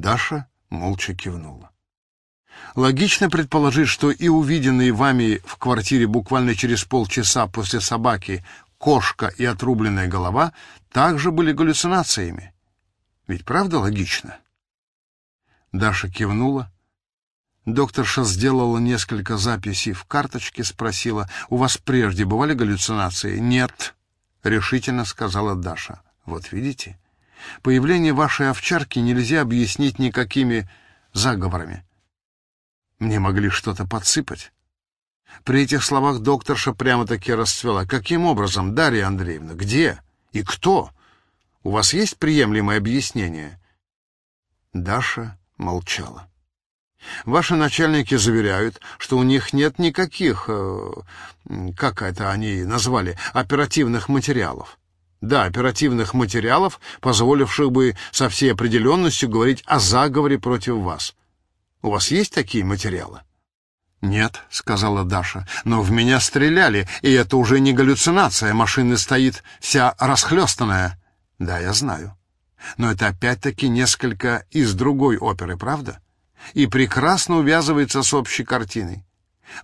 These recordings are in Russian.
Даша молча кивнула. Логично предположить, что и увиденные вами в квартире буквально через полчаса после собаки кошка и отрубленная голова также были галлюцинациями. Ведь правда логично? Даша кивнула. Докторша сделала несколько записей в карточке, спросила, «У вас прежде бывали галлюцинации?» «Нет», — решительно сказала Даша. «Вот видите, появление вашей овчарки нельзя объяснить никакими заговорами. Мне могли что-то подсыпать». При этих словах докторша прямо-таки расцвела. «Каким образом, Дарья Андреевна? Где? И кто? У вас есть приемлемое объяснение?» Даша молчала. Ваши начальники заверяют, что у них нет никаких, э, как это они назвали, оперативных материалов. Да, оперативных материалов, позволивших бы со всей определенностью говорить о заговоре против вас. У вас есть такие материалы? «Нет», — сказала Даша, — «но в меня стреляли, и это уже не галлюцинация, машина стоит вся расхлёстанная». «Да, я знаю. Но это опять-таки несколько из другой оперы, правда? И прекрасно увязывается с общей картиной.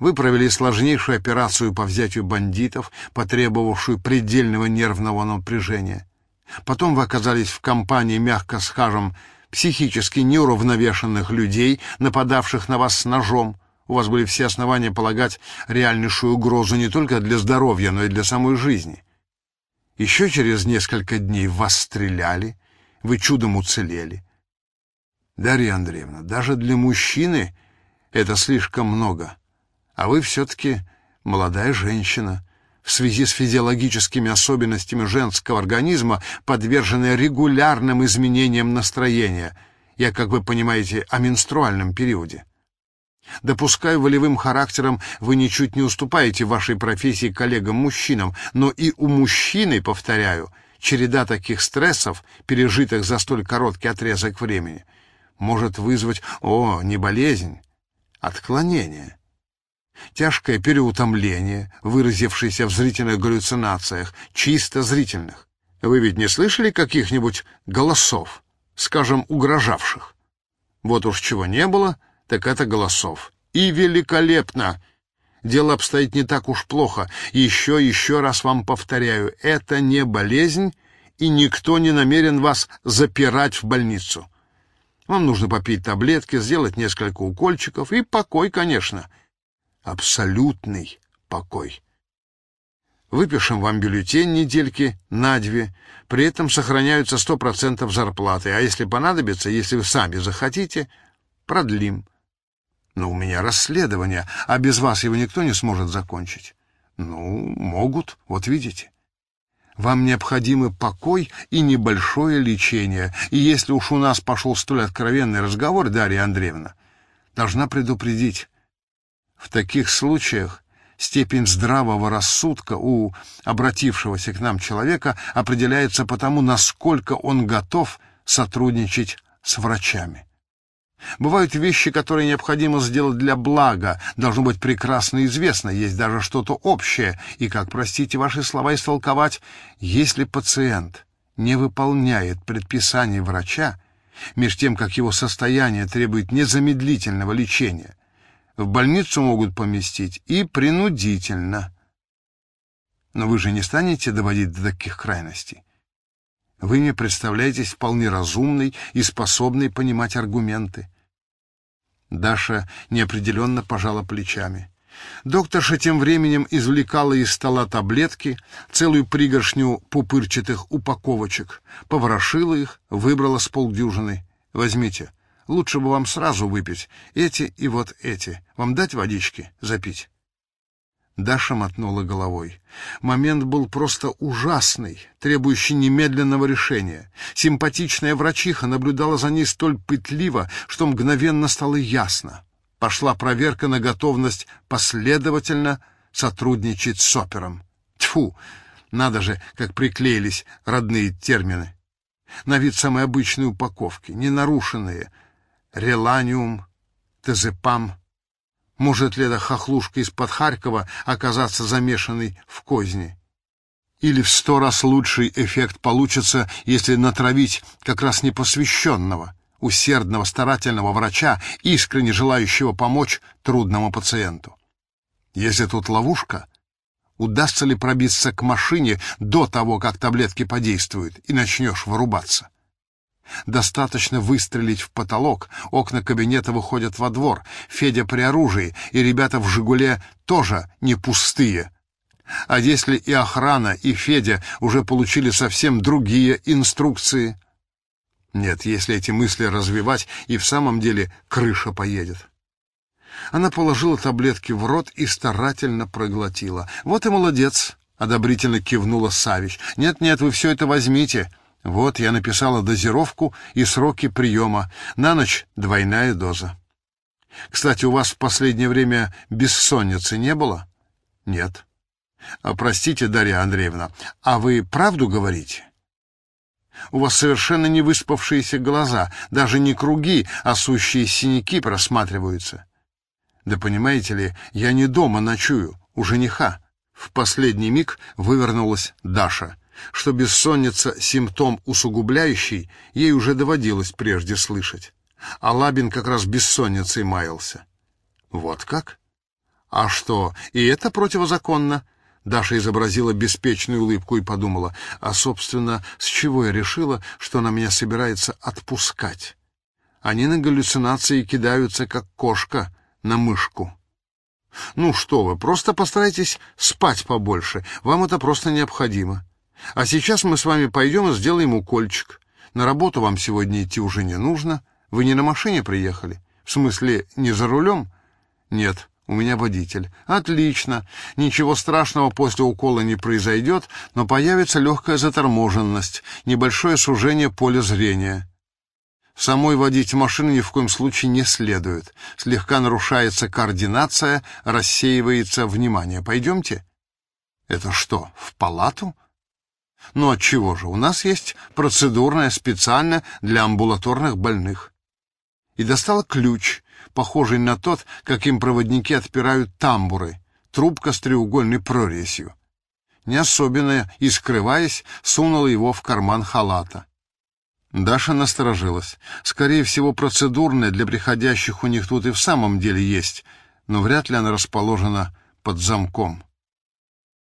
Вы провели сложнейшую операцию по взятию бандитов, потребовавшую предельного нервного напряжения. Потом вы оказались в компании, мягко скажем, психически неуравновешенных людей, нападавших на вас с ножом. У вас были все основания полагать реальнейшую угрозу не только для здоровья, но и для самой жизни. Еще через несколько дней вас стреляли, вы чудом уцелели. Дарья Андреевна, даже для мужчины это слишком много. А вы все-таки молодая женщина, в связи с физиологическими особенностями женского организма, подверженная регулярным изменениям настроения. Я, как вы понимаете, о менструальном периоде. Допускаю, волевым характером вы ничуть не уступаете вашей профессии коллегам-мужчинам, но и у мужчины, повторяю, череда таких стрессов, пережитых за столь короткий отрезок времени, может вызвать, о, не болезнь, отклонение. Тяжкое переутомление, выразившееся в зрительных галлюцинациях, чисто зрительных. Вы ведь не слышали каких-нибудь голосов, скажем, угрожавших? Вот уж чего не было, так это голосов. И великолепно! Дело обстоит не так уж плохо. Еще, еще раз вам повторяю, это не болезнь, и никто не намерен вас запирать в больницу. Вам нужно попить таблетки, сделать несколько укольчиков и покой, конечно. Абсолютный покой. Выпишем вам бюллетень недельки на две, при этом сохраняются сто процентов зарплаты, а если понадобится, если вы сами захотите, продлим. Но у меня расследование, а без вас его никто не сможет закончить. Ну, могут, вот видите. Вам необходимы покой и небольшое лечение. И если уж у нас пошел столь откровенный разговор, Дарья Андреевна, должна предупредить. В таких случаях степень здравого рассудка у обратившегося к нам человека определяется по тому, насколько он готов сотрудничать с врачами. Бывают вещи, которые необходимо сделать для блага, должно быть прекрасно известно, есть даже что-то общее, и, как, простите ваши слова истолковать, если пациент не выполняет предписаний врача, меж тем, как его состояние требует незамедлительного лечения, в больницу могут поместить и принудительно. Но вы же не станете доводить до таких крайностей. Вы мне представляетесь вполне разумной и способной понимать аргументы. Даша неопределенно пожала плечами. Докторша тем временем извлекала из стола таблетки, целую пригоршню пупырчатых упаковочек, поворошила их, выбрала с полдюжины. «Возьмите. Лучше бы вам сразу выпить. Эти и вот эти. Вам дать водички запить?» Даша мотнула головой. Момент был просто ужасный, требующий немедленного решения. Симпатичная врачиха наблюдала за ней столь пытливо, что мгновенно стало ясно. Пошла проверка на готовность последовательно сотрудничать с опером. Тьфу! Надо же, как приклеились родные термины. На вид самой обычной упаковки, ненарушенные. Реланиум, тезепам, может ли эта хохлушка из-под Харькова оказаться замешанной в козни? Или в сто раз лучший эффект получится, если натравить как раз непосвященного, усердного старательного врача, искренне желающего помочь трудному пациенту. Если тут ловушка, удастся ли пробиться к машине до того, как таблетки подействуют, и начнешь вырубаться? Достаточно выстрелить в потолок, окна кабинета выходят во двор, Федя при оружии, и ребята в «Жигуле» тоже не пустые. А если и охрана, и Федя уже получили совсем другие инструкции? Нет, если эти мысли развивать, и в самом деле крыша поедет. Она положила таблетки в рот и старательно проглотила. «Вот и молодец!» — одобрительно кивнула Савич. «Нет-нет, вы все это возьмите. Вот я написала дозировку и сроки приема. На ночь двойная доза. Кстати, у вас в последнее время бессонницы не было?» «Нет». А, «Простите, Дарья Андреевна, а вы правду говорите?» У вас совершенно не выспавшиеся глаза, даже не круги, а сущие синяки просматриваются. Да понимаете ли, я не дома ночую, у жениха. В последний миг вывернулась Даша. Что бессонница — симптом усугубляющий, ей уже доводилось прежде слышать. А Лабин как раз бессонницей маялся. Вот как? А что, и это противозаконно? Даша изобразила беспечную улыбку и подумала, а, собственно, с чего я решила, что она меня собирается отпускать? Они на галлюцинации кидаются, как кошка на мышку. Ну что вы, просто постарайтесь спать побольше, вам это просто необходимо. А сейчас мы с вами пойдем и сделаем укольчик. На работу вам сегодня идти уже не нужно. Вы не на машине приехали? В смысле, не за рулем? Нет, у меня водитель. Отлично. Ничего страшного после укола не произойдет, но появится легкая заторможенность, небольшое сужение поля зрения. Самой водить машину ни в коем случае не следует. Слегка нарушается координация, рассеивается внимание. Пойдемте? Это что, в палату? Ну от чего же? У нас есть процедурная специально для амбулаторных больных. И достала ключ, похожий на тот, каким проводники отпирают тамбуры, трубка с треугольной прорезью. Не особенно и скрываясь, сунула его в карман халата. Даша насторожилась. Скорее всего, процедурная для приходящих у них тут и в самом деле есть, но вряд ли она расположена под замком.